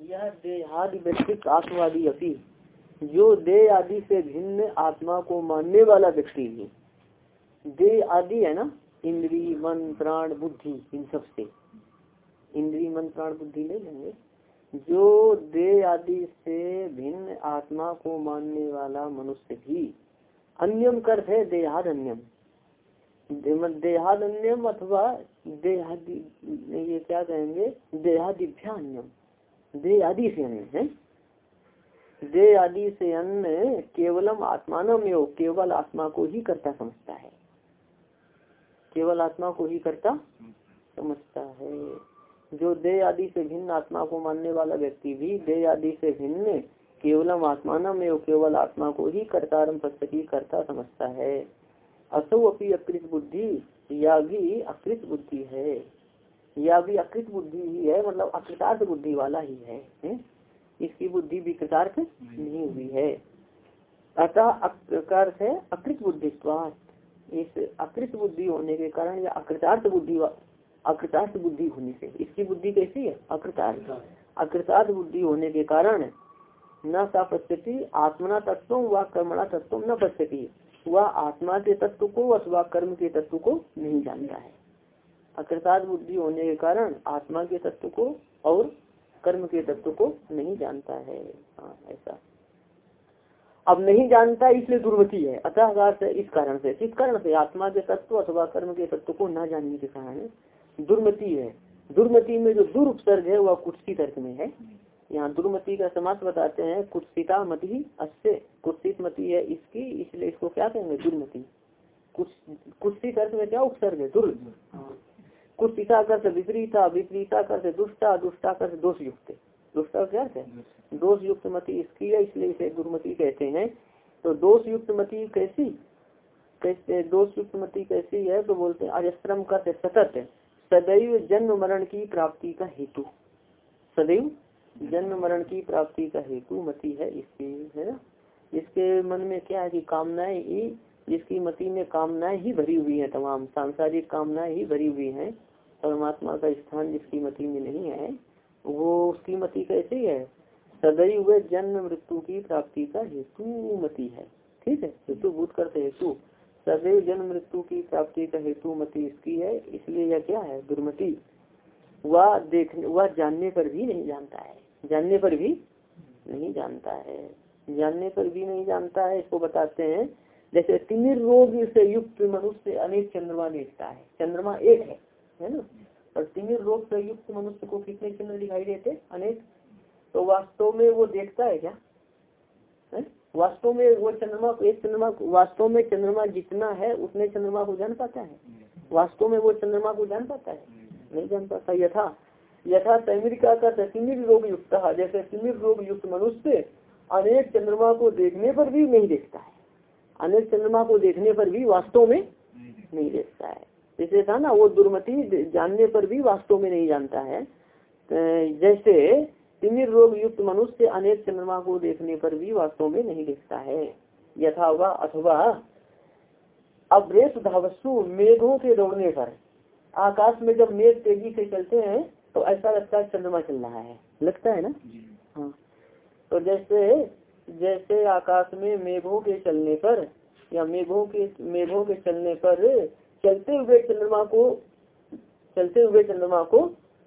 यह देहादि व्यक्तित्व आत्मवादी अपनी जो देह आदि से भिन्न आत्मा को मानने वाला व्यक्ति है। देह आदि है ना? इंद्री, मन, प्राण, बुद्धि, इन सबसे। इंद्री, मन, प्राण, बुद्धि नहीं लेंगे। जो देह आदि से भिन्न आत्मा को मानने वाला मनुष्य भी अन्यम कर है देहाद अन्यम देहाद अन्यम अथवा देहादि ये क्या कहेंगे देहादिभ्या अन्यम देह आदि से अन्य है? देह आदि से अन्य केवलम आत्मान में केवल आत्मा को ही करता समझता है। केवल आत्मा को ही करता समझता है। जो दे आदि से भिन्न आत्मा को मानने वाला व्यक्ति भी दे आदि से भिन्न, केवलम आत्मान में केवल आत्मा को ही करता पश्चिम करता समझता है। असो अपनी अकृत बुद्धि या भी अकृत बुद्धि है। या भी अकृत बुद्धि ही है मतलब अकृतार्थ बुद्धि वाला ही है, है? इसकी बुद्धि भी कृतार्थ नहीं हुई है। अतः अर्थ है अकृत बुद्धित्वात। इस अकृत बुद्धि होने के कारण या अकृतार्थ बुद्धि अकृतार्थ बुद्धि होने से। इसकी बुद्धि कैसी है? अकृतार्थ। अकृतार्थ। बुद्धि होने के कारण न सा पश्यति आत्मना तत्व व कर्मणा तत्व न पश्यति। वह आत्मा के तत्व को अथवा कर्म के तत्व को नहीं जानता है। अकृतार्थ बुद्धि होने के कारण आत्मा के तत्व को और कर्म के तत्व को नहीं जानता है। हाँ ऐसा। अब नहीं जानता इसलिए दुर्मति है। अतः इस कारण से किस कारण से आत्मा के तत्व अथवा कर्म के तत्व को न जानने के कारण दुर्मति है। दुर्मति में जो दुरुपसर्ग है, वह कुत्सित तर्क में है। यहाँ दुर्मति का समास बताते हैं कुत्सिता मति अस्य कुत्सित मति है इसकी, इसलिए इसको क्या कहेंगे? दुर्मति। कुत्सित अर्थ में क्या उपसर्ग है? दुर् कुत्सिता कर विपरीता विपरीता कर दुष्टा दुष्टा कर दोष युक्त दुष्टा क्या है? दोष युक्त मति इसकी है, इसलिए इसे दुर्मति कहते हैं। तो दोष युक्त मति कैसी? कैसे दोष युक्त मति कैसी है? तो बोलते हैं अजस्त्रम का सतत सदैव जन्म मरण की प्राप्ति का हेतु। सदैव जन्म मरण की प्राप्ति का हेतु मति है इसकी, है ना? इसके मन में क्या है कि कामनाएँ ही, जिसकी मति में कामनाएँ ही भरी हुई है तमाम, सांसारिक कामनाएँ ही भरी हुई है, परमात्मा का स्थान जिसकी मति में नहीं है, वो उसकी मति कैसी है? सदैव जन्म मृत्यु की प्राप्ति का हेतु मति है। ठीक है? हेतु भूत करते हेतु। सदैव जन्म मृत्यु की प्राप्ति का हेतु मति इसकी है, इसलिए यह क्या है? दुर्मति। वह देखने, वह जानने पर भी नहीं जानता है। जानने पर भी नहीं जानता है। जानने पर भी नहीं जानता है, इसको बताते हैं। जैसे तिमिर रोग से युक्त मनुष्य अनेक चंद्रमा देखता है। चंद्रमा एक है है ना? और तिमिर रोग से युक्त मनुष्य को कितने चंद्र दिखाई देते? अनेक। तो वास्तव में वो देखता है क्या? वास्तव में वो चंद्रमा, एक चंद्रमा, वास्तव में चंद्रमा जितना है उतने चंद्रमा को जान पाता है। वास्तव में वो चंद्रमा को जान पाता है। नहीं जान पाता। यथा यथा तैमिरिका का तिमिर रोग युक्त जैसे तिमिर रोग युक्त मनुष्य अनेक चंद्रमा को देखने पर भी नहीं देखता है। अनेक चंद्रमा को देखने पर भी वास्तव में नहीं देखता है। जैसे था ना, वो दुर्मति जानने पर भी वास्तव में नहीं जानता है। जैसे तिमिर रोग युक्त मनुष्य अनेक चंद्रमा को देखने पर भी वास्तव में नहीं देखता है। यथा वा अथवा अवरेश धावस्सु मेघों के दौड़ने पर। आकाश में जब मेघ तेज़ी से चलते हैं तो ऐसा लगता है चंद्रमा चल रहा है। लगता है ना? हाँ। तो जैसे जैसे आकाश में मेघों के चलने पर या मेघों के मेघों के चलने पर चलते हुए चंद्रमा को चलते हुए चंद्रमा को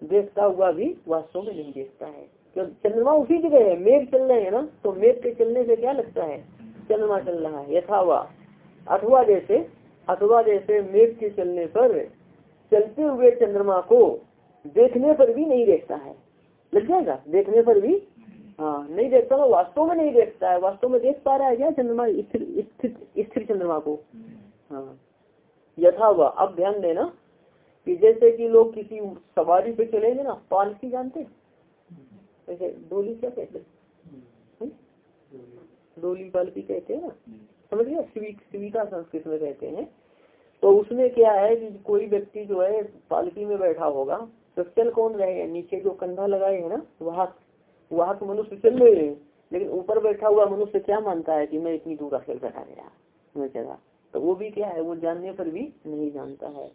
देखता हुआ भी वास्तव में नहीं देखता है। क्योंकि चंद्रमा उसी जगह है मेघ चल रहे हैं ना? तो मेघ के चलने से क्या लगता है? चंद्रमा चल रहा है यथावा। अथवा जैसे अथवा जैसे मेघ के चलने पर चलते हुए चंद्रमा को देखने पर भी नहीं देखता है। लग जाएगा? देखने पर भी? हाँ नहीं देखता ना वास्तव में नहीं देखता है। वास्तव में देख पा रहा है क्या चंद्रमा स्थिर चंद्रमा को? हाँ। यथा हुआ अब ध्यान देना कि जैसे कि लोग किसी सवारी पे चलेंगे ना पालकी जानते? जैसे डोली क्या कहते? डोली पालकी कहते हैं ना? समझ गया शिविका संस्कृत में कहते हैं। तो उसमें क्या है कि कोई व्यक्ति जो है, पालकी में बैठा होगा तो चल कौन रहे नीचे जो कंधा लगाए है ना वहाँ वहाँ तो मनुष्य चल रहे हैं। लेकिन ऊपर बैठा हुआ मनुष्य क्या मानता है कि मैं इतनी दूर अकेल बैठा गया? मैं जगह तो वो भी क्या है? वो जानने पर भी नहीं जानता है।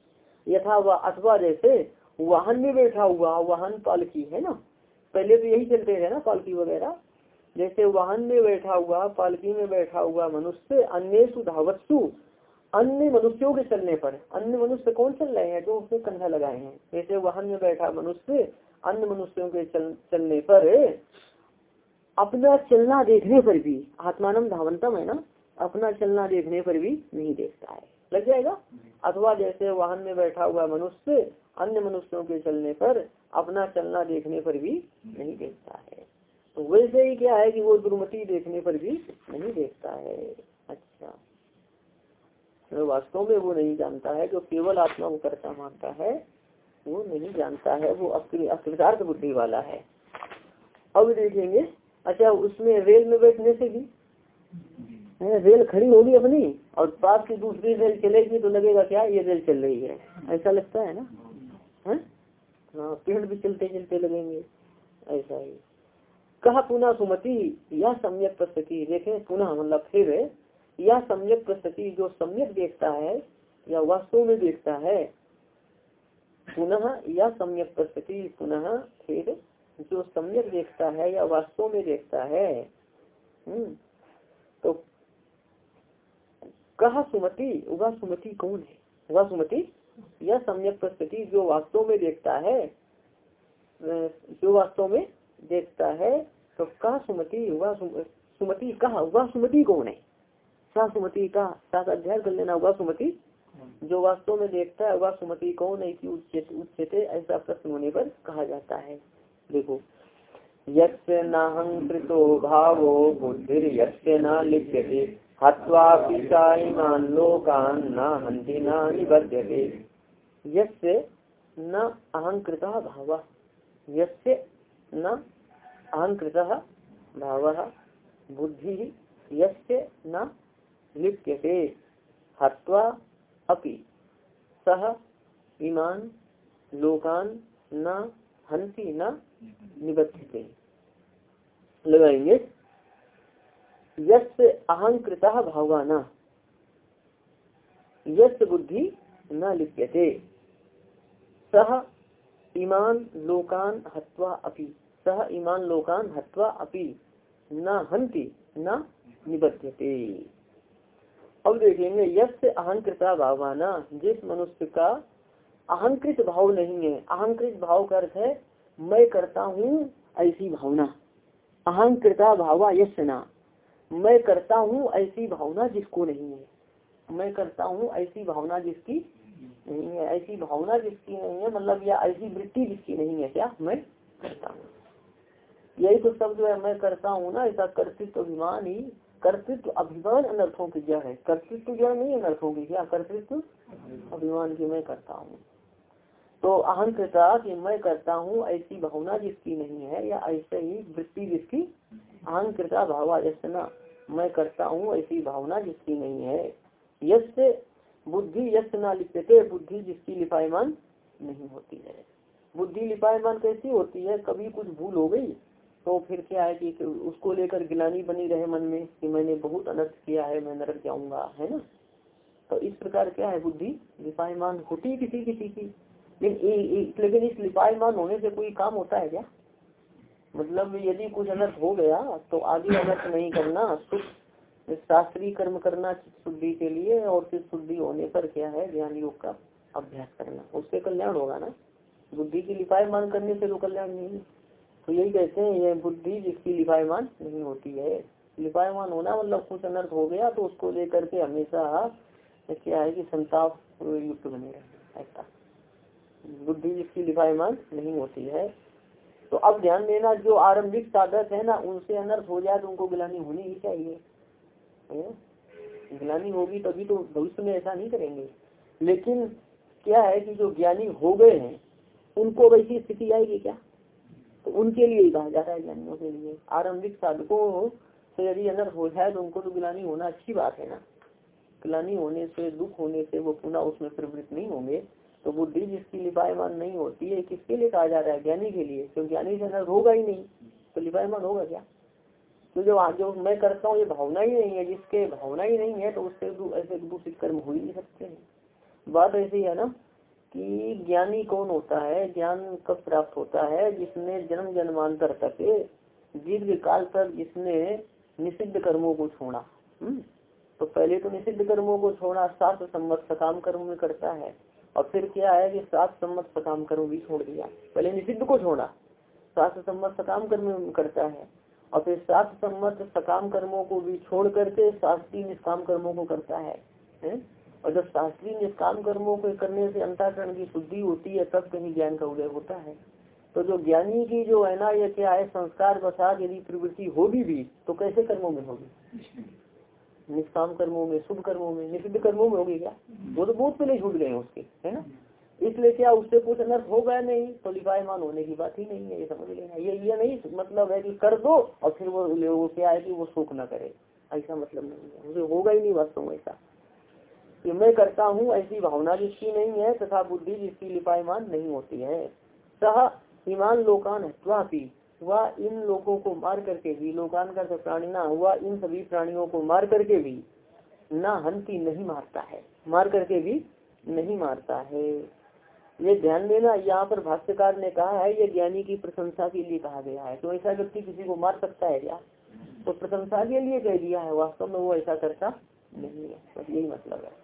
यथा अथवा जैसे वाहन में बैठा हुआ, वाहन पालकी है ना? पहले तो यही चलते थे ना, पालकी वगैरह। जैसे वाहन में बैठा हुआ, पालकी में बैठा हुआ मनुष्य अन्य सुधावत्सु अन्य मनुष्यों के चलने पर अन्य मनुष्य कौन चल रहे हैं जो उसने कंधा लगाए हैं? जैसे वाहन में बैठा मनुष्य अन्य मनुष्यों के चल, चलने पर अपना चलना देखने पर भी आत्मानम धावंतम है ना? अपना चलना देखने पर भी नहीं देखता है। लग जाएगा? अथवा जैसे वाहन में बैठा हुआ मनुष्य अन्य मनुष्यों के चलने पर अपना चलना देखने पर भी नहीं देखता है। तो वैसे ही क्या है कि वो दुर्मति देखने पर भी नहीं देखता है। अच्छा। वास्तव में वो नहीं जानता है, जो केवल आत्मा को करता मानता है, वो नहीं जानता है, वो अकृतार्थ बुद्धि वाला है। अब देखेंगे अच्छा उसमें रेल में बैठने से भी रेल खड़ी होगी अपनी, और पास की दूसरी रेल चलेगी तो लगेगा क्या, ये रेल चल रही है। ऐसा लगता है ना? है? हाँ पेड़ भी चलते चलते लगेंगे। ऐसा ही। कहा पुनः सुमति यह सम्यक प्रस्तुति, देखें पुनः मतलब फिर यह सम्यक प्रस्तुति जो सम्यक देखता है या वास्तव में देखता है पुनः या सम्यक प्रस्तुति पुनः फिर जो सम्यक देखता है या वास्तव में देखता है हम्म, तो कहा सुमति वह सुमति कौन है? वह सुमति यह सम्यक प्रस्तुति जो वास्तव में देखता है जो वास्तव में देखता है तो कहा सुमति वह सुमति कहा वह सुमति कौन है? सुमति का साथ अध्ययन कर लेना वह सुमति। जो वास्तव में देखता है, वह सुमति कौन है कि उच्चते ऐसा प्रश्न होने पर कहा जाता है। देखो। यस्य नाहंकृतो भावो बुद्धिर न लिप्यते। पिताईमान लोकान न हंति न निबध्यते। यस्य न अहंकृत भाव। यस्य न अहंकृत भाव। बुद्धि यस्य न लिप्यते हत्वा अपि सह इमान लोकान न हंति न निबद्धते लगाएँगे। यश अहंकृत भावाना यश बुद्धि न लिप्यते सह ईमान लोकान हत्वा अपि सह ईमान लोकान हत्वा अपि न हंति न निबद्धते अब देखेंगे, यश अहंकृता भावाना, जिस मनुष्य का अहंकृत भाव नहीं है। अहंकृत भाव का अर्थ है, मैं करता हूँ ऐसी भावना। अहंकृता भावा यश ना मैं करता हूँ ऐसी भावना जिसको नहीं है। मैं करता हूँ ऐसी भावना जिसकी नहीं है। ऐसी भावना जिसकी नहीं है मतलब या ऐसी वृत्ति जिसकी नहीं है क्या? मैं करता हूँ। यही तो शब्द है, मैं करता हूँ ना, ऐसा कर्तृत्व अभिमान ही कर्तृत्व अभिमान अनर्थों की जड़ है। कर्तृत्व जड़ नहीं अनर्थों की, क्या? कर्तृत्व अभिमान की मैं करता हूँ। तो अहंकृता कि मैं करता हूँ, ऐसी भावना जिसकी नहीं है, या ऐसे ही वृत्ति जिसकी अहंकृता भावा ना, मैं करता हूँ, ऐसी भावना जिसकी नहीं है। यश बुद्धि यश ना लिखते बुद्धि जिसकी लिपायमान नहीं होती है। बुद्धि लिपायमान कैसी होती है? कभी कुछ भूल हो गई तो फिर क्या है कि उसको लेकर गिलानी बनी रहे मन में कि मैंने बहुत अनर्थ किया है, मैं नरक जाऊँगा, है ना? तो इस प्रकार क्या है बुद्धि? लिपायमान होती किसी किसी की। लेकिन लेकिन इस लिपायमान होने से कोई काम होता है क्या? मतलब यदि कुछ अनर्थ हो गया तो आगे अनर्थ नहीं करना शास्त्रीय कर्म करना शुद्धि के लिए और फिर शुद्धि होने पर क्या है? ज्ञान योग का अभ्यास करना। उससे कल्याण होगा ना? बुद्धि की लिपायमान करने से तो कल्याण नहीं तो यही कहते हैं ये बुद्धि जिसकी लिपायमान नहीं होती है। लिपायमान होना मतलब कुछ अनर्थ हो गया तो उसको लेकर के हमेशा क्या है कि संताप युक्त बने रहे ऐसा। बुद्धि जिसकी लिपायमान नहीं होती है। तो अब ध्यान देना, जो आरंभिक साधक है ना, उनसे अनर्थ हो जाए तो उनको गिलानी होनी ही चाहिए। गिलानी होगी तभी तो भविष्य में ऐसा नहीं करेंगे। लेकिन क्या है कि जो ज्ञानी हो गए हैं, उनको वैसी स्थिति आएगी क्या? तो उनके लिए ही कहा जा रहा है ज्ञानियों के लिए। आरंभिक साधकों से यदि अनर्थ हो जाए तो उनको तो गिलानी होना अच्छी बात है ना। ग्लानी होने से, दुख होने से वो पुनः उसमें प्रवृत्त नहीं होंगे। तो बुद्धि जिसकी लिपायमान नहीं होती है, किसके लिए कहा जा रहा है? ज्ञानी के लिए। क्योंकि ज्ञानी से अनर्थ होगा ही नहीं। तो लिपायमान होगा क्या? तो जो जो मैं करता हूँ, ये भावना ही नहीं है। जिसके भावना ही नहीं है तो उससे ऐसे दूषित कर्म हो ही नहीं सकते। हैं बात ऐसी है ना कि ज्ञानी कौन होता है? ज्ञान कब प्राप्त होता है? जिसने जन्म जन्मांतर तक दीर्घ काल तक जिसने निषिद्ध कर्मों को छोड़ा। हम्म? तो पहले तो निषिद्ध कर्मों को छोड़ा सात सम्मत सकाम कर्म में करता है। और फिर क्या है कि सात सम्मत सकाम कर्म भी छोड़ दिया। पहले निषिद्ध को छोड़ा सात सम्मत सकाम कर्म करता है। और फिर सात सम्मत सकाम कर्मों को भी छोड़ करके शास्त्रीय निष्काम कर्मों को करता है, है? और जब शास्त्रीय निष्काम कर्मों को करने से अंताकरण की शुद्धि होती है तब कहीं ज्ञान का उदय होता है। तो जो ज्ञानी की जो है ना ये क्या है संस्कार बसात यदि प्रवृत्ति होगी भी तो कैसे कर्मों में होगी? निष्काम कर्मों में शुभ कर्मों में निषिद्ध कर्मों में होगी क्या? वो तो बहुत पहले छूट गए उसके है ना? इसलिए क्या उससे कुछ अनर्थ हो गया नहीं? तो लिपायमान होने की बात ही नहीं है ये समझ लेना ये ये नहीं मतलब है कि कर दो और फिर वो, वो क्या है कि वो शोक न करे। ऐसा मतलब नहीं है। मुझे होगा ही नहीं वास्तव में ऐसा। कि मैं करता हूँ ऐसी भावना जिसकी नहीं है, तथा बुद्धि जिसकी लिपायमान नहीं होती है। सह ईमान लोकान है वह इन लोगों को मार करके भी लोकान का प्राणी ना हुआ इन सभी प्राणियों को मार करके भी ना हंती नहीं मारता है। मार करके भी नहीं मारता है। ये ध्यान देना, यहाँ पर भाष्यकार ने कहा है, ये ज्ञानी की प्रशंसा के लिए कहा गया है। तो ऐसा व्यक्ति किसी को मार सकता है क्या? तो प्रशंसा के लिए कह दिया है, वास्तव में वो ऐसा करता नहीं है। बस यही मतलब है।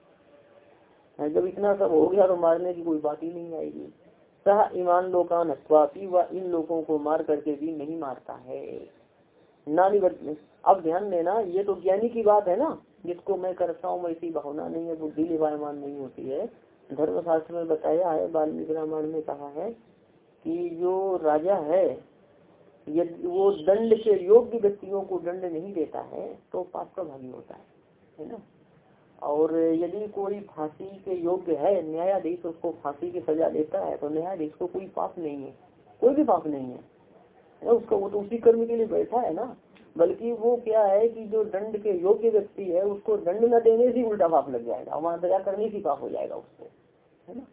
जब इतना सब हो गया तो मारने की कोई बात ही नहीं आएगी। सह ईमान लोकान अथवापी व इन लोगों को मार करके भी नहीं मारता है। नानी अब ध्यान देना, ये तो ज्ञानी की बात है ना। जिसको मैं करता हूँ ऐसी भावना नहीं है, बुद्धि लिवायमान नहीं होती है। धर्म शास्त्र में बताया है, वाल्मीकि रामायण में कहा है कि जो राजा है, यदि वो दंड के योग्य व्यक्तियों को दंड नहीं देता है तो पाप का भागी होता है। है ना? और यदि कोई फांसी के योग्य है, न्यायाधीश उसको फांसी की सजा देता है तो न्यायाधीश को कोई पाप नहीं है। कोई भी पाप नहीं है। ना उसका वो तो उसी कर्म के लिए बैठा है ना। बल्कि वो क्या है कि जो दंड के योग्य व्यक्ति है, उसको दंड न देने से उल्टा पाप लग जाएगा। वहाँ दया करने से पाप हो जाएगा उसको है ना?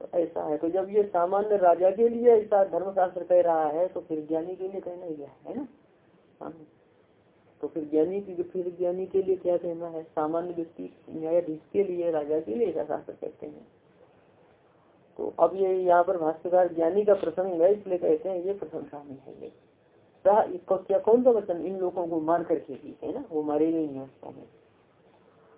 तो ऐसा है। तो जब ये सामान्य राजा के लिए ऐसा धर्मशास्त्र कह रहा है तो फिर ज्ञानी के लिए कहना ही। है ना? हाँ। तो फिर ज्ञानी की फिर ज्ञानी के लिए क्या कहना है? सामान्य व्यक्ति न्यायाधीश के लिए, राजा के लिए ऐसा शास्त्र कहते हैं। तो अब ये यहाँ पर भाष्यकार ज्ञानी का प्रसंग है, इसलिए कहते हैं, ये प्रशंसा नहीं है ये। क्या कौन सा वचन इन लोगों को मार करके भी, है ना? वो मारे गए नहीं है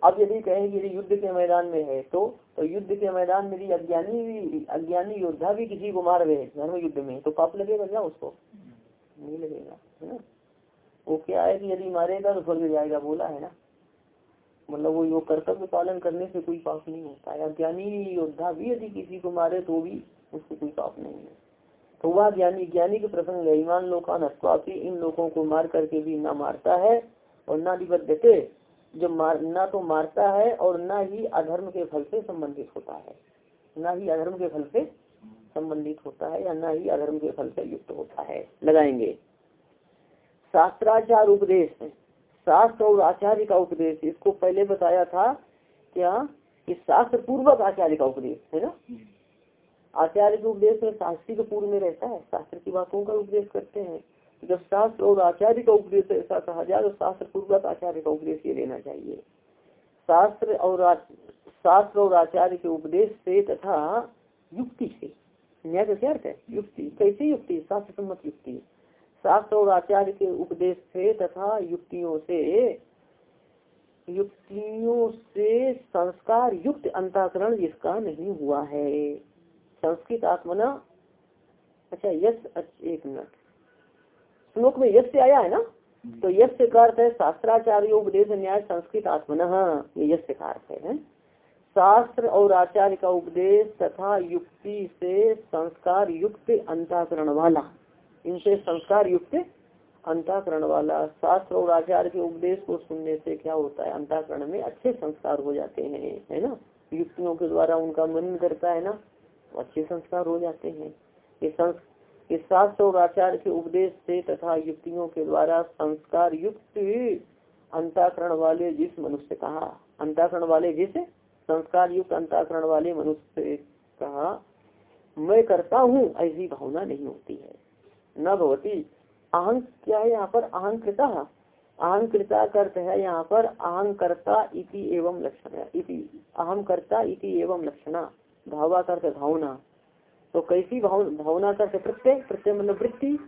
अब यदि कहें कि युद्ध के मैदान में है तो तो युद्ध के मैदान में यदि अज्ञानी भी अज्ञानी योद्धा भी किसी को मार रहे धर्म युद्ध में तो पाप लगेगा क्या उसको? नहीं लगेगा, है ना? वो क्या है कि यदि मारेगा तो स्वर्ग जाएगा, बोला है ना। मतलब वो योग कर्तव्य पालन करने से कोई पाप नहीं होता है। अज्ञानी योद्धा भी यदि किसी को मारे तो भी उसको कोई पाप नहीं है। तो वह ज्ञानी ज्ञानी के प्रसंग है ईमान लोकान हस्वापी इन लोगों को मार करके भी ना मारता है और ना न देते जो मार, न तो मारता है और न ही अधर्म के फल से संबंधित होता है। न ही अधर्म के फल से संबंधित होता है या न ही अधर्म के फल से युक्त होता है। लगाएँगे। शास्त्राचार उपदेश शास्त्र और आचार्य का उपदेश, इसको पहले बताया था क्या? कि शास्त्र पूर्वक आचार्य का उपदेश, है ना? आचार्य के उपदेश में शास्त्री के पूर्व में रहता है। शास्त्र की बातों का उपदेश करते हैं। जब शास्त्र और आचार्य का उपदेश ऐसा कहा जाए तो शास्त्र पूर्वक आचार्य का उपदेश ये लेना चाहिए। शास्त्र और शास्त्र और आचार्य के उपदेश से तथा युक्ति से। न्याय का क्या है? युक्ति। कैसी युक्ति? शास्त्र सम्मत युक्ति। शास्त्र और आचार्य के उपदेश से तथा युक्तियों से युक्तियों से संस्कार युक्त अंताकरण जिसका नहीं हुआ है। संस्कृत आत्मना अच्छा यस एक मिनट। श्लोक में यश से आया है ना? तो यश का अर्थ है शास्त्राचार्य उपदेश न्याय संस्कृत आत्मन। ये यश का अर्थ है? शास्त्र और आचार्य का उपदेश तथा युक्ति से संस्कार युक्त अंताकरण वाला। इनसे संस्कार युक्त अंताकरण वाला शास्त्र और आचार्य के उपदेश को सुनने से क्या होता है? अंताकरण में अच्छे संस्कार हो जाते हैं, है ना? युक्तियों के द्वारा उनका मन करता है ना तो अच्छे संस्कार हो जाते हैं। ये कि शास्त्र और आचार्य के उपदेश से तथा युक्तियों के द्वारा संस्कार युक्त अंताकरण वाले जिस मनुष्य, कहा, अंताकरण वाले जिस संस्कार युक्त अंताकरण वाले मनुष्य कहा, मैं करता हूँ, ऐसी भावना नहीं होती है। न भवती। अहंक क्या है यहाँ पर? अहंकृता। अहंकृता अर्थ है यहाँ पर। अहंकर्ता इति एवं लक्षण इति। अहम करता इति एवं लक्षणा। भावा करते भावना। तो कैसी भावना करते प्रत्यय? प्रत्यय मतलब वृत्ति।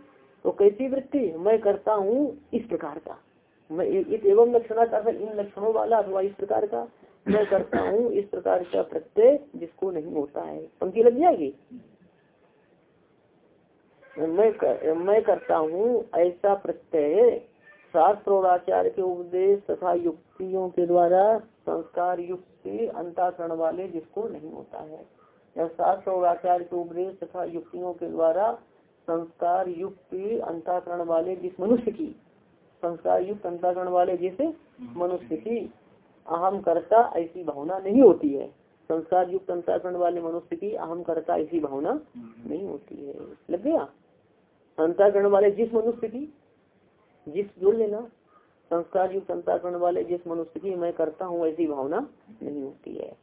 तो कैसी वृत्ति? मैं करता हूँ इस प्रकार का। मैं इस एवं लक्षणा इन लक्षणों वाला अथवा इस प्रकार का। मैं करता हूँ इस प्रकार का प्रत्यय जिसको नहीं होता है। पंक्ति लग जाएगी? मैं कर, मैं करता हूँ ऐसा प्रत्यय शास्त्र और आचार्य के उपदेश तथा युक्तियों के द्वारा संस्कार युक्ति अंताकरण वाले जिसको नहीं होता है। या शास्त्र और आचार्य के उपदेश तथा युक्तियों के द्वारा संस्कार युक्ति अंताकरण वाले जिस मनुष्य की संस्कार युक्त अंताकरण वाले जिस मनुष्य की अहम करता ऐसी भावना नहीं होती है। संस्कार युक्त अंताकरण वाले मनुष्य की अहम करता ऐसी भावना नहीं होती है। लग गया? अंताकरण वाले जिस मनुष्य की जिस जुड़ लेना संस्कार युक्त अंताकरण वाले जिस मनुष्य की मैं करता हूँ, ऐसी भावना नहीं होती है।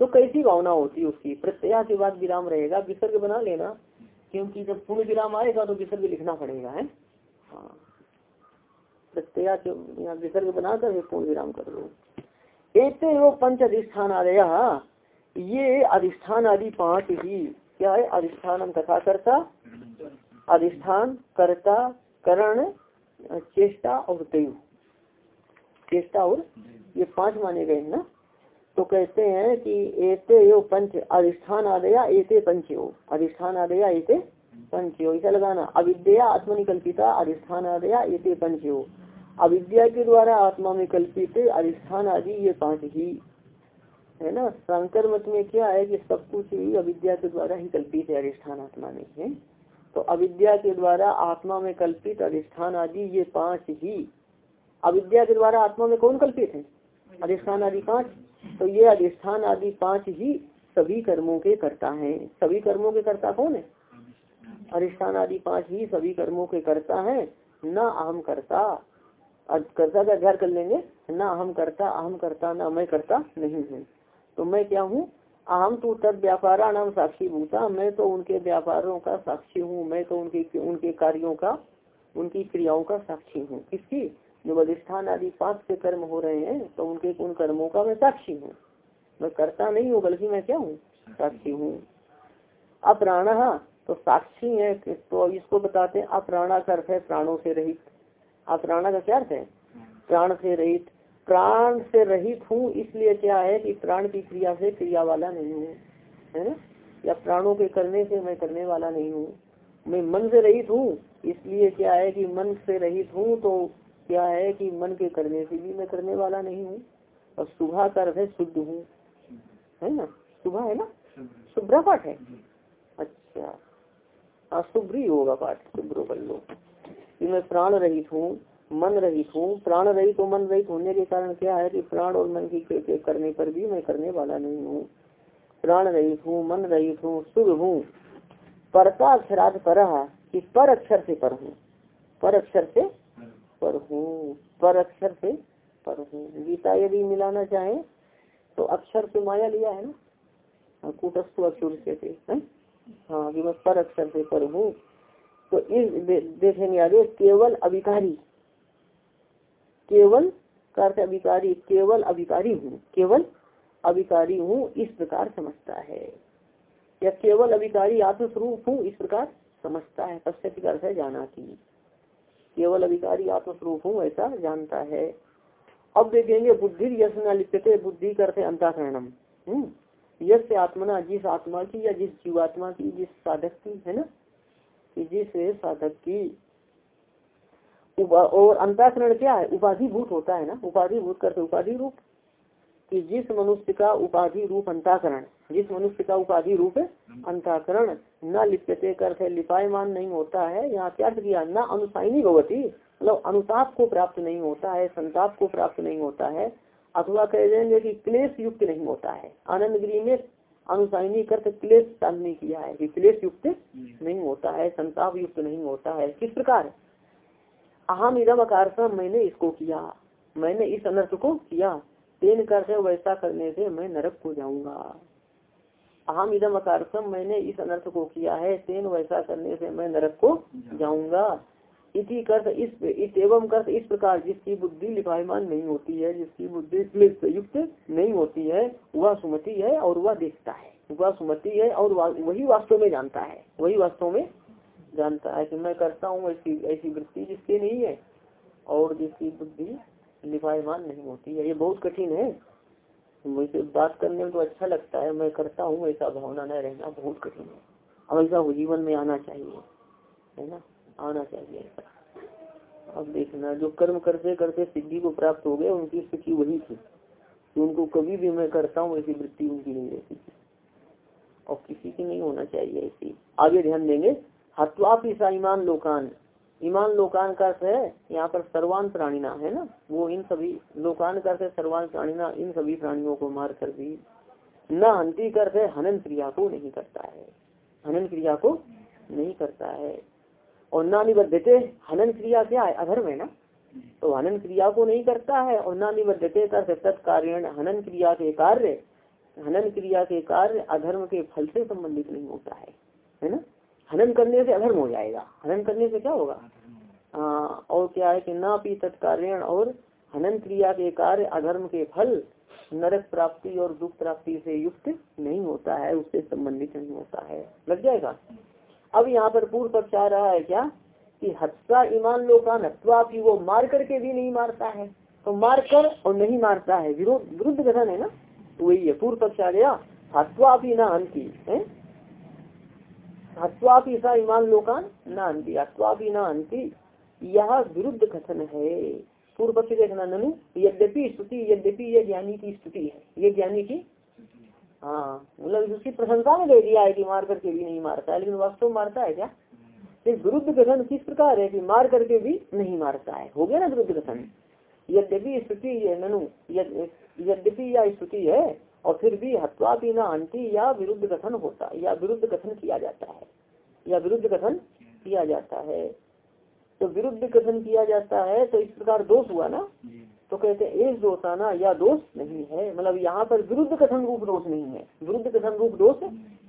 तो कैसी भावना होती है उसकी? प्रत्यया के बाद विराम रहेगा, विसर्ग बना लेना, क्योंकि जब पूर्ण विराम आएगा तो विसर्ग लिखना पड़ेगा, है? हाँ। प्रत्यया के विसर्ग बनाकर पूर्ण विराम कर लो। एक वो पंच अधिष्ठान आ गया ये अधिष्ठान आदि पाँच ही, क्या है? अधिष्ठान कथा करता अधिष्ठान कर्ता करण चेष्टा और तेयु चेष्टा और ये पाँच माने गए ना? तो कहते हैं कि एते यो पंच अधिष्ठान आदया एते पंच हो अधिष्ठान आदया एते पंच हो ऐसा लगाना। अविद्या आत्मनिकल्पिता अधिष्ठान आदया एते पंच हो अविद्या के द्वारा आत्मा में कल्पित अधिष्ठान आदि ये पाँच ही है ना? शंकर मत में क्या है कि सब कुछ ही अविद्या के द्वारा ही कल्पित है अधिष्ठान आत्मा में है? तो अविद्या के द्वारा आत्मा में कल्पित अधिष्ठान आदि, ये पाँच ही। अविद्या के द्वारा आत्मा में कौन कल्पित है? अधिष्ठान आदि पाँच। तो ये अधिष्ठान आदि पाँच ही सभी कर्मों के करता है। सभी कर्मों के करता कौन है? अधिष्ठान आदि पाँच ही सभी कर्मों के करता है। न अहम करता। कर्ता का अध्ययन कर लेंगे। न अहम करता अहम करता, न मैं करता नहीं हूँ। तो मैं क्या हूँ? अहम तो तद व्यापारा नाम साक्षी भूता, मैं तो उनके व्यापारों का साक्षी हूँ, मैं तो उनके उनके कार्यों का, उनकी क्रियाओं का साक्षी हूँ। किसकी? जो अधिष्ठान आदि पाँच से कर्म हो रहे हैं तो उनके, उन कर्मों का मैं साक्षी हूँ। मैं करता नहीं हूँ, बल्कि मैं क्या हूँ? साक्षी हूँ। अप्राण तो साक्षी है तो इसको बताते अप्राणा का अर्थ है प्राणों से रहित। अप्राणा का क्या अर्थ है? प्राण से रहित। प्राण से रहित हूँ, इसलिए क्या है कि प्राण की क्रिया से क्रिया वाला नहीं हूँ, है ना? या प्राणों के करने से मैं करने वाला नहीं हूँ। मैं मन से रहित हूँ, इसलिए क्या है कि मन से रहित हूँ तो क्या है कि मन के करने से भी मैं करने वाला नहीं हूँ। और सुबह का अर्थ है शुद्ध हूँ, है ना? सुबह है ना? शुभ्रा पाठ है। अच्छा। हाँ शुभ्री होगा पाठ शुभ्रो कर लो मैं प्राण रहित हूँ मन रहित हूँ प्राण रहित तो मन रहित होने के कारण क्या है कि प्राण और मन की करने पर भी मैं करने वाला नहीं हूँ। प्राण रहित हूँ मन रहित हूँ शुभ हूँ। परता अक्षराध पर कि पर अक्षर से पर हूँ? पर अक्षर से पर हूँ पर अक्षर से पर हूँ। गीता यदि मिलाना चाहे तो अक्षर से माया लिया है ना? हाँ, कूटस्थ अक्षर से हाँ? कि मैं पर अक्षर से पर हूँ। तो इस देखेंगे आगे केवल अभिकारी। केवल कर्त अभिकारी केवल अभिकारी हूँ केवल अभिकारी हूँ इस प्रकार समझता है। या केवल अभिकारी आत्मस्वरूप हूँ इस प्रकार समझता है। पश्चिम अर्थ है जाना की केवल अभिकारी आत्मस्वरूप हूँ ऐसा जानता है। अब देखेंगे बुद्धि यश न लिखते बुद्धि करते अंताकरणम। हम्म, यश आत्मना जिस आत्मा की या जिस जीवात्मा की जिस साधक की है ना? कि जिस साधक की और अंताकरण क्या है? उपाधि भूत होता है ना? उपाधि भूत करते उपाधि रूप। कि जिस मनुष्य का उपाधि रूप अंताकरण जिस मनुष्य का उपाधि रूप अंताकरण न लिप्यते करते लिपायमान नहीं होता है यहाँ क्या किया? न अनुसाइनी भगवती मतलब अनुताप को प्राप्त नहीं होता है संताप को प्राप्त नहीं होता है अथवा कह देंगे कि क्लेश युक्त नहीं होता है। आनंद गिरी में अनुसाइनी कर क्लेश चालनी किया है कि क्लेश युक्त नहीं होता है संताप युक्त नहीं होता है। किस प्रकार? अहम इदम अकार मैंने इसको किया। मैंने इस अनर्थ को किया। तेन कर वैसा करने से मैं नरक को जाऊँगा। अहम इदम अकार मैंने इस अनर्थ को किया है। तेन वैसा करने से मैं नरक को जाऊँगा। इति कर्त इस एवं कर्त इस प्रकार जिसकी बुद्धि लिपायमान नहीं होती है, जिसकी बुद्धि युक्त नहीं होती है, वह सुमति है और वह देखता है। वह सुमति है और वही वास्तव में जानता है। वही वास्तव में जानता है कि मैं करता हूँ ऐसी ऐसी वृत्ति जिसकी नहीं है और जिसकी बुद्धि लिपायमान नहीं होती है। ये बहुत कठिन है। मुझे बात करने में तो अच्छा लगता है। मैं करता हूँ, ऐसा भावना न रहना बहुत कठिन है। अब ऐसा जीवन में आना चाहिए, है ना? आना चाहिए ऐसा। अब देखना, जो कर्म करते करते सिद्धि को प्राप्त हो गए उनकी स्थिति वही थी। कि उनको कभी भी मैं करता हूँ, ऐसी वृत्ति उनकी नहीं रहती और किसी की नहीं होना चाहिए ऐसी। आगे ध्यान देंगे। हत्वाप ईसा ईमान लोकान। ईमान लोकान का अर्थ है, यहाँ पर सर्वान प्राणीना, है ना? वो इन सभी, लोकान का अर्थ है सर्वान प्राणीना, इन सभी प्राणियों को मार कर भी न हंती कर हनन क्रिया को नहीं करता है। हनन क्रिया को नहीं करता है। और ना निबद्धते हनन क्रिया क्या है? अधर्म है ना? तो हनन क्रिया को नहीं करता है, और ना निबद्धते कर तत्कार्य हनन क्रिया के कार्य। हनन क्रिया के कार्य अधर्म के फल से संबंधित नहीं होता है है ना? हनन करने से अधर्म हो जाएगा। हनन करने से क्या होगा? हाँ और क्या है कि ना पी तत्कारण और हनन क्रिया के कार्य, अधर्म के फल, नरक प्राप्ति और दुख प्राप्ति से युक्त नहीं होता है, उससे संबंधित नहीं होता है। लग जाएगा? अब यहाँ पर पूर्व पक्ष आ रहा है क्या? कि हत्या ईमान लोकान हत्वा भी वो मार करके भी नहीं मारता है। तो मार कर और नहीं मारता है। विरोध, विरुद्ध कथन है ना? तो वही है। पूर्व पक्ष आ गया, हत्वा भी ना अंति है? हत्वापि सा ईमान लोकान न अंति हत्वापि न अंति यह विरुद्ध कथन है? पूर्व पक्ष देखना ननु, यद्यपि स्तुति, यद्यपि ये ज्ञानी की स्तुति है। ये ज्ञानी की? हाँ मतलब उसकी प्रशंसा में दे दिया है कि मार करके भी नहीं मारता है लेकिन वास्तव मारता है क्या? विरुद्ध कथन किस प्रकार है कि मार करके भी नहीं मारता है? हो गया ना विरुद्ध कथन? यद्यपि स्तुति ननु यद्यपि यह स्तुति है और फिर भी हत्वा पीना अंति या विरुद्ध कथन होता या विरुद्ध कथन किया जाता है या विरुद्ध कथन किया जाता है। तो विरुद्ध कथन किया जाता है तो इस प्रकार दोष हुआ ना? तो कहते हैं एक दोष आना या दोष नहीं है। मतलब यहाँ पर विरुद्ध कथन रूप दोष नहीं है। विरुद्ध कथन रूप दोष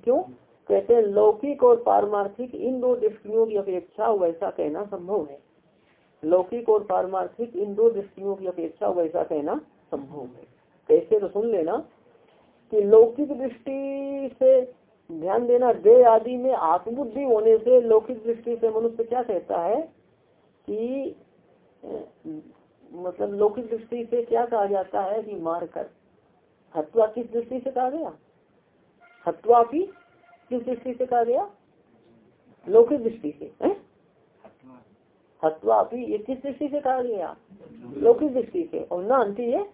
क्यों? कहते हैं लौकिक और पारमार्थिक इन दो दृष्टियों की अपेक्षा वैसा कहना संभव है। लौकिक और पारमार्थिक इन दो दृष्टियों की अपेक्षा वैसा कहना संभव है। कैसे तो सुन लेना कि लौकिक दृष्टि से ध्यान देना दे आदि में आत्मबुद्धि होने से लौकिक दृष्टि से मनुष्य क्या कहता है कि मतलब लौकिक दृष्टि से क्या कहा जाता है कि मार कर। हत्वा किस दृष्टि से कहा गया? हत्वा भी किस दृष्टि से कहा गया? लौकिक दृष्टि से हत्वा भी ये किस दृष्टि से कहा गया? लौकिक दृष्टि से, और ना अंति ये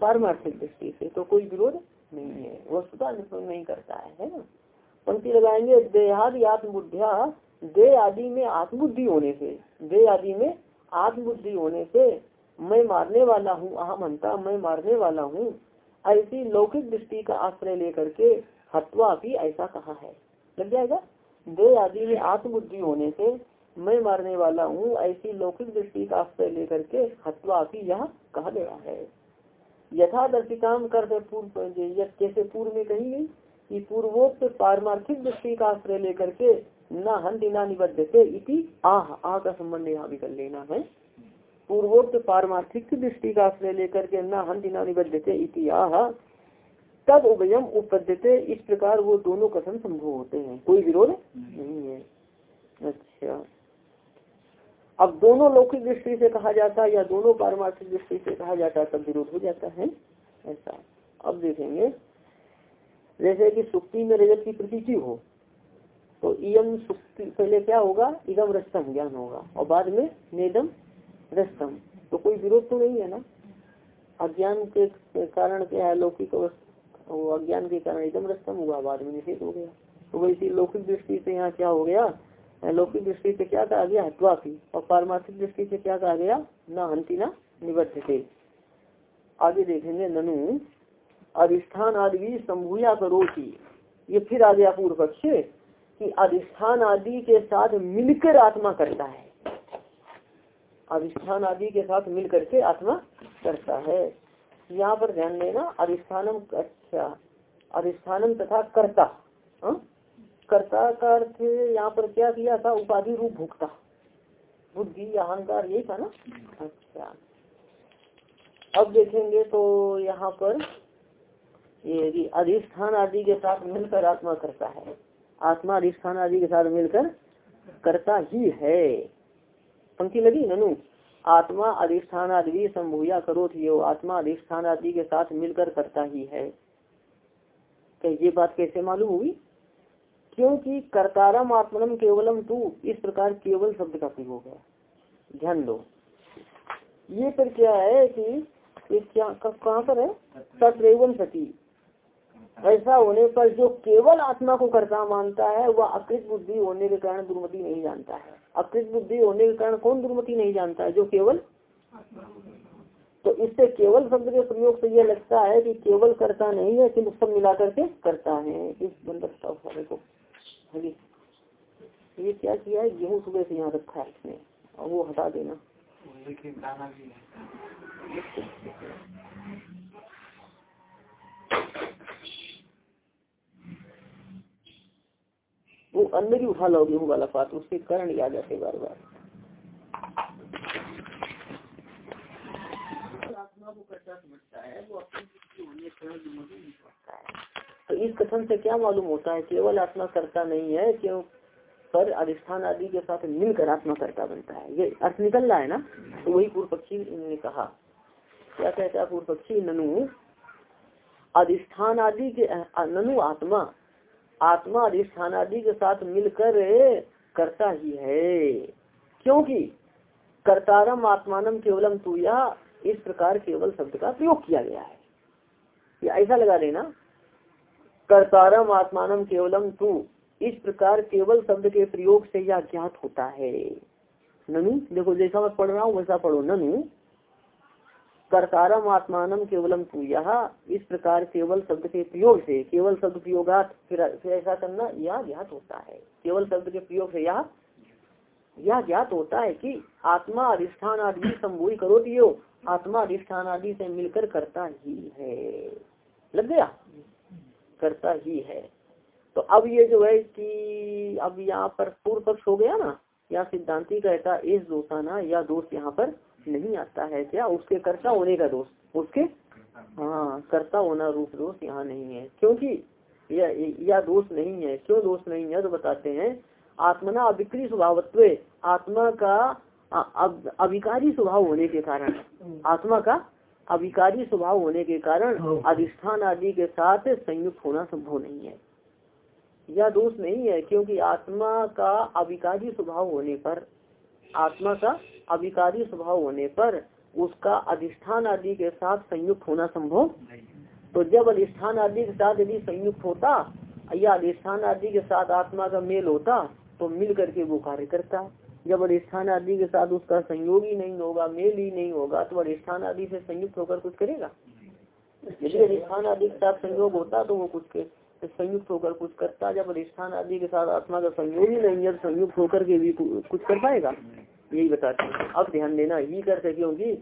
पारमार्थिक दृष्टि से तो कोई विरोध नहीं है। वस्तुता नहीं करता है है ना? पंक्ति लगाएँगे, देहादि आत्मबुद्धिया, दे आदि में आत्मबुद्धि होने से, दे आदि में आत्मबुद्धि होने से मैं मारने वाला हूँ, अहम अंता मैं मारने वाला हूँ। ऐसी लौकिक दृष्टि का आश्रय लेकर के हत्वा भी ऐसा कहा है। लग जाएगा? दे आदि में आत्मबुद्धि होने से मैं मारने वाला हूँ, ऐसी लौकिक दृष्टि का आश्रय लेकर के हत्वा भी यह कहा गया है। यथादर्शिकाम कर पूर्व जैसे पूर्व में कही गई कि पूर्वोक्त पारमार्थिक दृष्टि का आश्रय लेकर के न हंति न निबद्ध से इति आह आ का संबंध यहाँ भी कर लेना है। पूर्वोक्त पारमार्थिक दृष्टि का आश्रय लेकर के न हंति न निबद्ध से इति आह तब उभयम उपद्यते इस प्रकार वो दोनों कथन संभव होते हैं। कोई विरोध? नहीं है। अच्छा। अब दोनों लौकिक दृष्टि से कहा जाता है या दोनों पारमार्थिक दृष्टि से कहा जाता है तब विरोध हो जाता है। ऐसा। अब देखेंगे। जैसे कि सुक्ति में रजत की प्रतीति हो तो इम सुक्ति पहले क्या होगा? इदम रस्तम ज्ञान होगा। और बाद में नेदम रस्तम। तो कोई विरोध तो नहीं है ना? अज्ञान के कारण क्या है? लौकिक अज्ञान के कारण इदम रस्तम हुआ, बाद में निषेध हो गया। तो वैसी लौकिक दृष्टि से यहाँ क्या हो गया? लौकिक दृष्टि से क्या कहा गया? हत्वा की। और पारमार्थिक दृष्टि से क्या कहा गया? न हंती, न निबद्ध आगे देखेंगे ननु। अधिष्ठान आदि संभूया करो की ये फिर आ गया पूर्व पक्ष कि अधिष्ठान आदि के साथ मिलकर आत्मा करता है। अधिष्ठान आदि के साथ मिल करके आत्मा करता है। यहाँ पर ध्यान देना, अधिष्ठानम अच्छा अधिष्ठानम तथा कर्ता। हा? कर्ता का अर्थ यहाँ पर क्या किया था? उपाधि रूप भुगता बुद्धि, अहंकार, यही था ना? अच्छा। अब देखेंगे तो यहाँ पर ये अधिष्ठान आदि के साथ मिलकर आत्मा करता है। आत्मा अधिष्ठान आदि के साथ मिलकर करता ही है। पंक्ति लगी, ननु? आत्मा अधिष्ठान आदि संभूया करो थी आत्मा अधिष्ठान आदि के साथ मिलकर करता ही है। क्या ये बात कैसे मालूम हुई? क्योंकि कर्तारम आत्मनम केवलम तू, इस प्रकार केवल शब्द का प्रयोग है। ध्यान दो। ये फिर क्या है कि कहाँ पर है? सत्रवन सती। ऐसा होने पर जो केवल आत्मा को कर्ता मानता है, वह अकृत बुद्धि होने के कारण दुर्मति नहीं जानता है। अकृत बुद्धि होने के कारण कौन दुर्मति नहीं जानता है? जो केवल? तो इससे केवल शब्द के प्रयोग से यह लगता है कि केवल करता नहीं है किन्तु सब मिला करके करता है। इस बंदर को ये क्या किया है? गेहूँ सुबह से यहाँ रखा है इसने और वो हटा देना। वो अंदर ही उठा लो गेहूँ वाला पात उसके कारण याद आते बार बार। आत्मा को कर्ता समझता है वो अपनी होने तो इस कथन से क्या मालूम होता है? केवल आत्मा करता नहीं है, क्यों? पर अधिष्ठान आदि के साथ मिलकर आत्मा करता बनता है। ये अर्थ निकल रहा है ना? तो वही पूर्व पक्षी ने कहा। क्या कहता है पूर्व पक्षी? ननु। अधिष्ठान आदि के ननु आत्मा। आत्मा अधिष्ठान आदि के साथ मिलकर करता ही है। क्योंकि कर्तारम आत्मानम केवलम तुया, इस प्रकार केवल शब्द का प्रयोग किया गया है। ऐसा लगा देना। कर्तारम आत्मानम केवलम तू. इस प्रकार केवल शब्द के प्रयोग से यह ज्ञात होता है. ननु, देखो, जैसा मैं पढ़ रहा हूँ, वैसा पढ़ो। ननु, कर्तारम आत्मानम केवलम तू. यह इस प्रकार केवल शब्द के प्रयोग से, केवल शब्द प्रयोगात फिर ऐसा करना, यह ज्ञात होता है. केवल शब्द के प्रयोग से यह यह ज्ञात होता है कि आत्मा अधिष्ठान आदि संबोधि करो दियो आत्मा अधिष्ठान आदि से मिलकर करता ही है। लग गया? करता ही है। तो अब ये जो है कि अब यहाँ पर पूर्व पक्ष हो गया ना, या सिद्धांति कहता इस दोषाना या दोष यहाँ पर नहीं आता है क्या? उसके कर्ता होने का दोष, उसके हाँ कर्ता होना रूप दोष यहाँ नहीं है। क्योंकि यह दोष नहीं है। क्यों दोष नहीं है? तो बताते हैं, आत्मना अभिक्री स्वभावत्व, आत्मा का अभिकारी स्वभाव होने के कारण। आत्मा का अभिकारी स्वभाव होने के कारण अधिष्ठान आदि के साथ संयुक्त होना संभव नहीं है। यह दोष नहीं है क्योंकि आत्मा का अविकारी स्वभाव होने पर आत्मा का अभिकारी स्वभाव होने पर उसका अधिष्ठान आदि के साथ संयुक्त होना संभव तो जब अधिष्ठान आदि के साथ यदि संयुक्त होता या अधिष्ठान आदि के साथ आत्मा का मेल होता तो मिल करके वो कार्य करता। जब अधिष्ठान आदि के साथ उसका संयोग ही नहीं होगा, मेल ही नहीं होगा तो अधिष्ठान आदि से संयुक्त होकर कुछ करेगा? यदि अधिष्ठान आदि के साथ संयोग होता तो वो कुछ संयुक्त होकर कुछ करता। जब अधिष्ठान आदि के साथ आत्मा का संयोग ही नहीं है तो संयुक्त होकर के भी कुछ कर पाएगा? यही बताते हैं। अब ध्यान देना, यही करते क्योंकि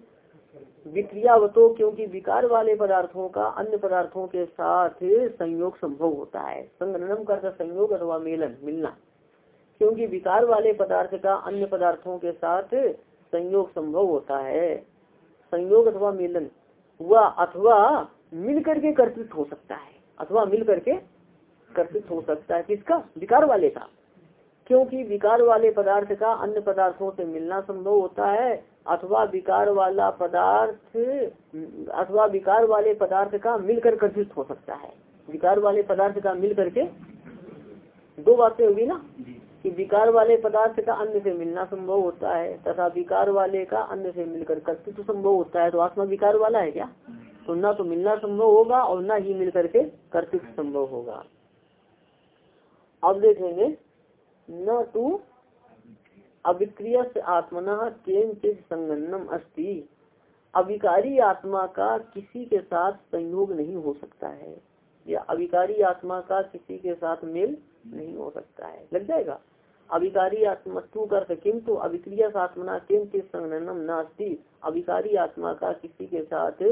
विक्रियावतो, क्योंकि विकार वाले पदार्थों का, अन्य पदार्थों के साथ संयोग संभव होता है। संगनम करता संयोग अथवा मेलन, मिलना। क्योंकि विकार वाले पदार्थ का अन्य पदार्थों के साथ संयोग संभव होता है। संयोग अथवा मिलन वह अथवा मिल करके कर्तृत्व हो सकता है। अथवा मिल करके कर्तृत्व हो सकता है। किसका? विकार वाले का। क्योंकि विकार वाले पदार्थ का अन्य पदार्थों से मिलना संभव होता है। अथवा विकार वाला पदार्थ, अथवा विकार वाले पदार्थ का मिलकर कर्तृत्व हो सकता है। विकार वाले पदार्थ का मिल करके दो बातें होगी ना? कि विकार वाले पदार्थ का अन्य से मिलना संभव होता है, तथा विकार वाले का अन्य से मिलकर कर्तृत्व संभव होता है। तो आत्मा विकार वाला है क्या? तो ना तो मिलना संभव होगा और ना ही मिल करके कर्तृत्व संभव होगा। अब देखेंगे, न तो अभिक्रिय आत्मना चित संगनम अस्ति। अभिकारी आत्मा का किसी के साथ संयोग नहीं हो सकता है। या अविकारी आत्मा का किसी के साथ मेल नहीं हो सकता है। लग जाएगा? अभिकारी आत्मस्तु कर किंतु अभिक्रिया आत्मना किंचित संगनम नास्ती। अभिकारी आत्मा का किसी के साथ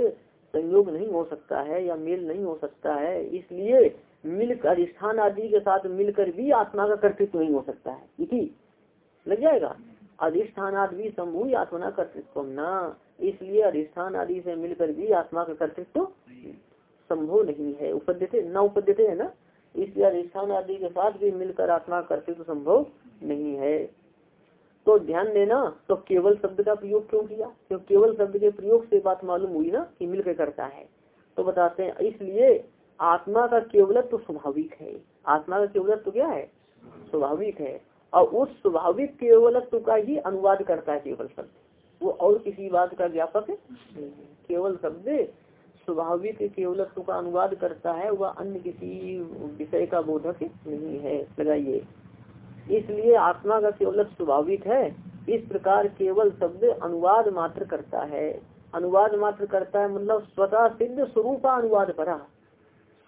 संयोग नहीं हो सकता है या मेल नहीं हो सकता है। इसलिए मिल अधिष्ठान आदि के साथ मिलकर भी आत्मा का कर्तृत्व नहीं हो सकता है। इसी लग जाएगा? अधिष्ठान आदि समूह आत्मा कर्तृत्व न इसलिए अधिष्ठान आदि से मिलकर भी आत्मा का कर्तृत्व संभव नहीं है। उपद्यते, न उपद्यते है ना? इसलिए अधिष्ठान आदि के साथ भी मिलकर आत्मा करते तो संभव नहीं है। तो ध्यान देना तो केवल शब्द का प्रयोग क्यों किया? क्यों केवल शब्द के प्रयोग से बात मालूम हुई ना कि मिलकर करता है। तो बताते हैं, इसलिए आत्मा का केवलत्व तो स्वाभाविक है। आत्मा का केवलत्व तो क्या है? स्वाभाविक है। और उस स्वाभाविक केवलत्व का ही अनुवाद करता है केवल शब्द। वो और किसी बात का व्यापक है। केवल शब्द स्वाभाविक केवलत्व का अनुवाद करता है, वह अन्य किसी विषय का बोधक नहीं है। लगाइए। इसलिए आत्मा का केवल स्वाभाविक है। इस प्रकार केवल शब्द अनुवाद मात्र करता है। अनुवाद मात्र करता है मतलब स्वतः सिद्ध स्वरूप अनुवाद परा।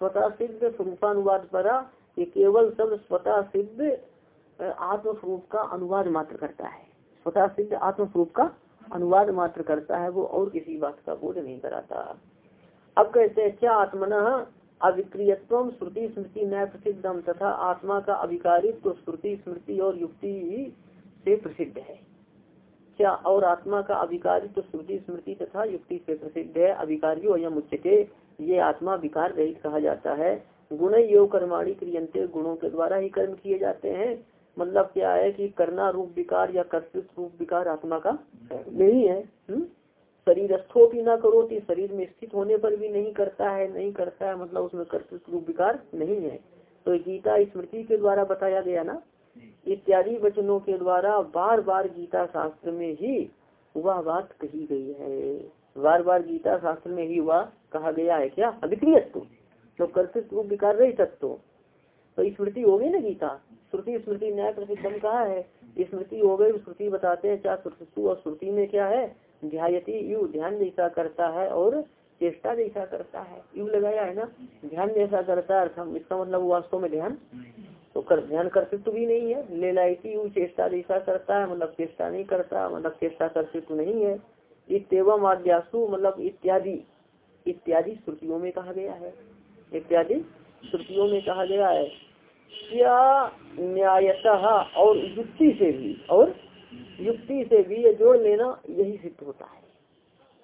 स्वतः सिद्ध स्वरूपानुवाद परा, ये केवल शब्द स्वतः सिद्ध आत्मस्वरूप का अनुवाद मात्र करता है। स्वतः सिद्ध आत्मस्वरूप का अनुवाद मात्र करता है वो और किसी बात का बोध नहीं कराता। अब कहते हैं, क्या आत्मना अविक्रियत्व श्रुति स्मृति न्याय प्रसिद्धम तथा आत्मा का अभिकारित्व श्रुति स्मृति और युक्ति से प्रसिद्ध है। क्या और आत्मा का अभिकारित्व श्रुति स्मृति तथा युक्ति से प्रसिद्ध है? अभिकारियों या मुच्चते ये आत्मा विकार रहित कहा जाता है। गुण योग कर्माणी क्रियंते गुणों के द्वारा ही कर्म किए जाते हैं। मतलब क्या है कि करना रूप विकार या कर्तृत्व रूप विकार आत्मा का नहीं है। हम्म? शरीर स्थो भी ना करो तो शरीर में स्थित होने पर भी नहीं करता है नहीं करता है मतलब उसमें कर्तृत्व रूप विकार नहीं है। तो गीता स्मृति के द्वारा बताया गया ना? इत्यादि वचनों के द्वारा बार बार गीता शास्त्र में ही वह बात कही गई है। बार बार गीता शास्त्र में ही वह कहा गया है क्या? अभिक्रिय तो कर्तृत्व रूप विकार रही तत्व। तो स्मृति हो गई ना गीता? श्रुति स्मृति न्याय प्रसिद्धम कहा है? स्मृति हो गई श्रुति बताते हैं क्या श्रुति और श्रुति में क्या है? ध्यायती यु ध्यान जैसा करता है और चेष्टा जैसा करता है। यू लगाया है ना? ध्यान जैसा करता है अर्थम इसका मतलब वास्तव में ध्यान। तो कर, ध्यान कर्तृत्व भी नहीं है। ले लाइती यू चेष्टा जैसा करता है मतलब चेष्टा नहीं करता मतलब चेष्टा कर्तृत्व नहीं है। इतम आद्यासु मतलब इत्यादि इत्यादि श्रुतियों में कहा गया है। इत्यादि श्रुतियों में कहा गया है। क्या न्यायतः और युक्ति से भी और युक्ति से भी ये जोड़ लेना यही सिद्ध होता है।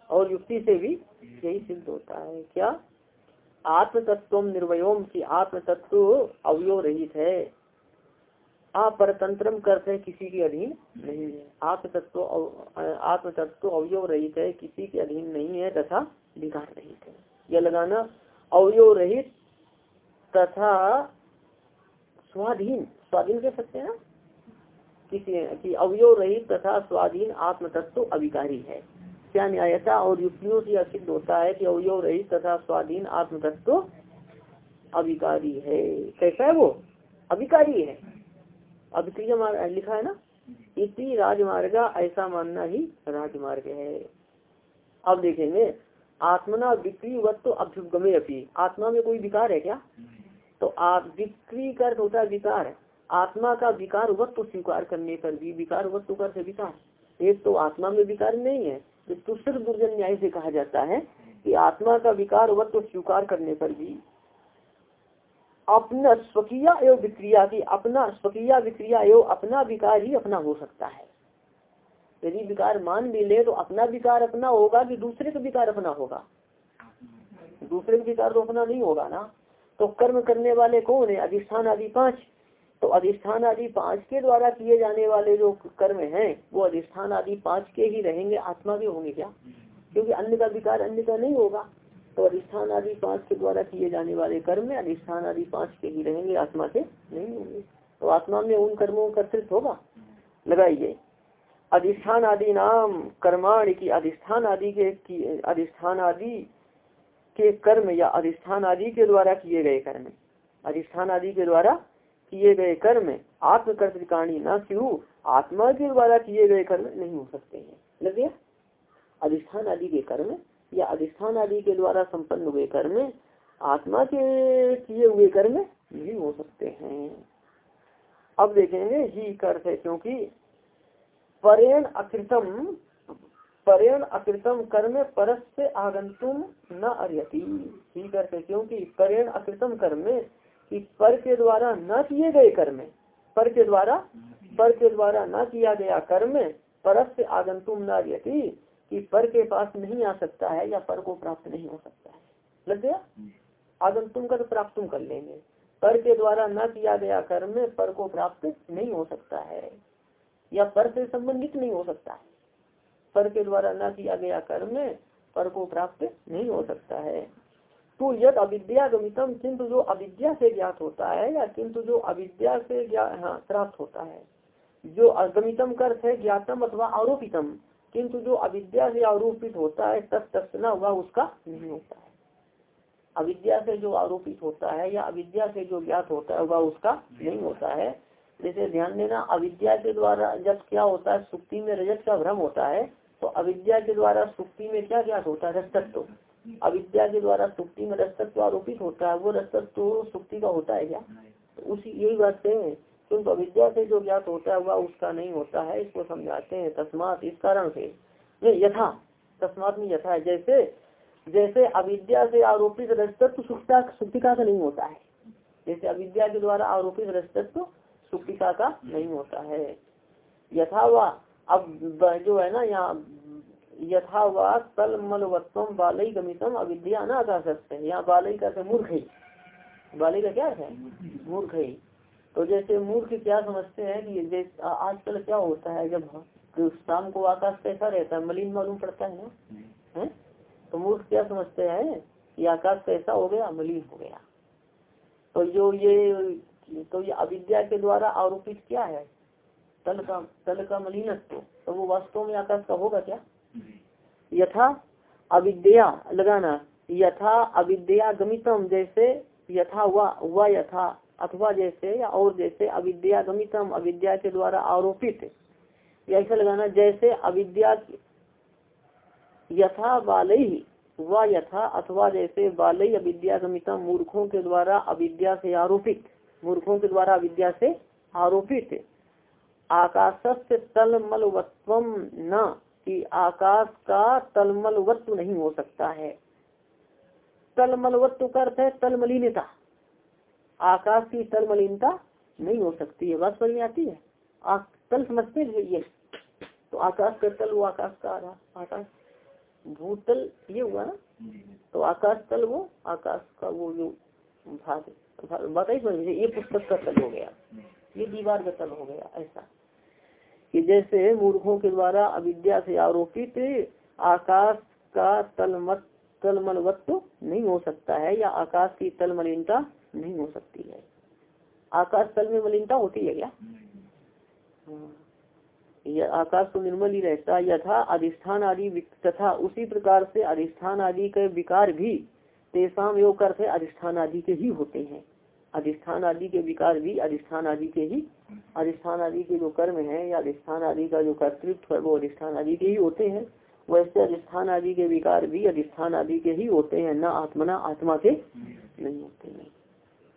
और युक्ति से भी यही सिद्ध होता है। क्या? आत्म तत्व निर्वयोम की आत्म तत्व अवयव रहित है। अपरतंत्रम करते किसी के अधीन नहीं है। आत्म तत्व आत्म तत्व अवयव रहित है, किसी के अधीन नहीं है, तथा विकार रहित है। यह लगाना अवयव रहित तथा स्वाधीन। स्वाधीन कह सकते हैं ना? किसी की अवयव रहित तथा स्वाधीन आत्म तत्व अभिकारी है। क्या न्यायता और युक्तियों से सिद्ध होता है कि अवयव रहित तथा स्वाधीन आत्म तत्व अभिकारी है? कैसा है वो? अभिकारी है। अभिक्रिय लिखा है ना? इसी राजमार्ग ऐसा मानना ही राजमार्ग है। अब देखेंगे, आत्मना बिक्री वत्व अभ्युगमे अपनी आत्मा में कोई विकार है क्या? तो आप बिक्री कर होता विकार। आत्मा का विकार वत्व स्वीकार करने पर भी, विकार कर से विकार। एक तो आत्मा में विकार नहीं है तो सिर्फ़ दुर्जन न्याय से कहा जाता है कि आत्मा का विकार वत्व स्वीकार करने पर भी। अपना स्वकीय एवं विक्रिया की अपना स्वकीय विक्रिया एवं अपना विकार ही अपना हो सकता है। यदि विकार मान भी ले तो अपना विकार अपना होगा कि दूसरे का विकार अपना होगा? दूसरे का विकार तो अपना नहीं होगा ना। तो कर्म करने वाले कौन है? अधिष्ठान आदि पाँच। तो अधिष्ठान आदि पाँच के द्वारा किए जाने वाले जो कर्म हैं, वो अधिष्ठान आदि पाँच के ही रहेंगे, आत्मा के होंगे क्या? क्योंकि अन्य का विकार अन्य का नहीं होगा। तो अधिष्ठान आदि पाँच के द्वारा किए जाने वाले कर्म में अधिष्ठान आदि पाँच के ही रहेंगे, आत्मा के नहीं होंगे। तो आत्मा में उन कर्मों का कर्तृत्व होगा। लगाइए। अधिष्ठान आदि नाम, कर्माण की अधिष्ठान आदि के, अधिष्ठान आदि के कर्म या अधिष्ठान आदि के द्वारा किए गए कर्म। अधिष्ठान आदि के द्वारा किए गए कर्म आत्मकर्तिकाणी न स्यु आत्मा के द्वारा किए गए कर्म नहीं हो सकते हैं। लग गया? अधिष्ठान आदि के कर्म, या अधिष्ठान आदि के द्वारा संपन्न हुए कर्म, आत्मा के किए हुए कर्म नहीं हो सकते हैं। अब देखेंगे, ही कर्थ है क्योंकि परेण अकृतम परेण अकृतम कर्म परस से आगंतुम न अर्यति। ही करते क्योंकि परेण अकृतम कर्म कि पर के द्वारा न किए गए कर्म पर के द्वारा, पर के द्वारा न किया गया कर्म परस से आगंतुम न अर्यति कि पर के पास नहीं आ सकता है या पर को प्राप्त नहीं हो सकता है। लग गया? आगंतुम कर प्राप्त कर लेंगे। पर के द्वारा न किया गया कर्म पर को प्राप्त नहीं हो सकता है। या पर से संबंधित नहीं हो सकता है। पर के द्वारा न किया गया कर्म पर को प्राप्त नहीं हो सकता है। तो यद अविद्या गमितम, किंतु जो अविद्या से ज्ञात होता है या किंतु जो अविद्या से हाँ प्राप्त होता है, जो अगमितम कर ज्ञातम अथवा आरोपितम, किंतु जो अविद्या से आरोपित होता है तब तत्ना हुआ, उसका नहीं होता है। अविद्या से जो आरोपित होता है या अविद्या से जो ज्ञात होता है वह उसका नहीं होता है। जैसे ध्यान देना, अविद्या के द्वारा जब क्या होता है, सुक्ति में रजत का भ्रम होता है तो अविद्या के द्वारा सुक्ति में क्या ज्ञात होता है? रजतत्व। अविद्या के द्वारा सुक्ति में रजतत्व आरोपित होता है, वो रजतत्व सुक्ति का होता है क्या? तो उसी, यही बात है, क्योंकि अविद्या से जो ज्ञात होता है वह उसका नहीं होता है, इसको समझाते हैं तस्मात, इस कारण से। यथा, तस्मात में यथा है, जैसे जैसे अविद्या से आरोपित रजतत्व सुखता सुक्तिका का नहीं होता है। जैसे अविद्या के द्वारा आरोपित रजतत्व सुक्तिका का नहीं होता है। यथा वह अब जो है ना, यहाँ यथा तल मलवत्व बालई गमितम अविद्या न आकाश यहाँ बालई का मूर्ख ही। बालई का क्या है? मूर्ख ही। तो जैसे मूर्ख क्या समझते हैं कि आजकल क्या होता है, जब तो शाम को आकाश कैसा रहता है, मलिन मालूम पड़ता है ना? है? तो मूर्ख क्या समझते हैं कि आकाश कैसा हो गया, मलिन हो गया। तो जो ये तो ये अविद्या के द्वारा आरोपित क्या है? तल का तल का मलिनत्व। तो वो वास्तव में आकाश का होगा क्या? यथा अविद्या, लगाना, यथा अविद्या गमितम जैसे यथा व यथा, अथवा जैसे या और जैसे अविद्या गमितम, अविद्या के द्वारा आरोपित। ऐसा लगाना जैसे अविद्या यथा बाल, व यथा, अथवा जैसे बाल अविद्या गमितम, मूर्खों के द्वारा अविद्या से आरोपित। मूर्खों के द्वारा अविद्या से आरोपित। आकाश से तलमलवत्व न। कि आकाश का तलमलवत्व नहीं हो सकता है। तलमलवत्व का अर्थ है तलमलिनता। आकाश की तलमलिनता नहीं हो सकती है। बात समझ में आती है? तल समझते हैं ये। तो आकाश का तल, वो आकाश का आधा आकाश भूतल, ये हुआ ना? तो आकाश तल वो, आकाश का वो जो भाग बताइए ये पुस्तक का तल हो गया। ये दीवार का तल हो गया, ऐसा। कि जैसे मूर्खों के द्वारा अविद्या से आरोपित आकाश का तलमत तलमलवत्व नहीं हो सकता है या आकाश की तल मलिनता नहीं हो सकती है। आकाश तल में मलिनता होती है क्या? हाँ। आकाश तो निर्मल ही रहता है यथा अधिष्ठान आदि तथा उसी प्रकार से अधिष्ठान आदि के विकार भी तेसाम योग करते अधिष्ठान आदि के ही होते हैं। अधिष्ठान आदि के विकार भी अधिष्ठान आदि के ही, अधिष्ठान आदि के जो कर्म है या अधिष्ठान आदि का जो कर्तृत्व है, वो अधिष्ठान आदि के ही होते हैं। वैसे अधिष्ठान आदि के विकार भी अधिष्ठान आदि के ही होते हैं, न आत्मना, आत्मा के नहीं होते हैं।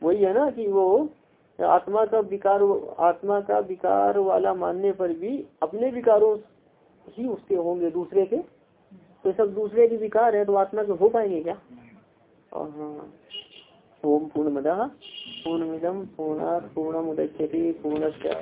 वही है ना कि वो आत्मा का विकार, आत्मा का विकार वाला मानने पर भी अपने विकारों ही उसके होंगे, दूसरे के? तो सब दूसरे के विकार है तो आत्मा के हो पाएँगे क्या? हाँ। ओम पूर्ण पूर्णमद पूर्णमिदम पूर्णा पूर्णमुदच्यते पूर्णस्य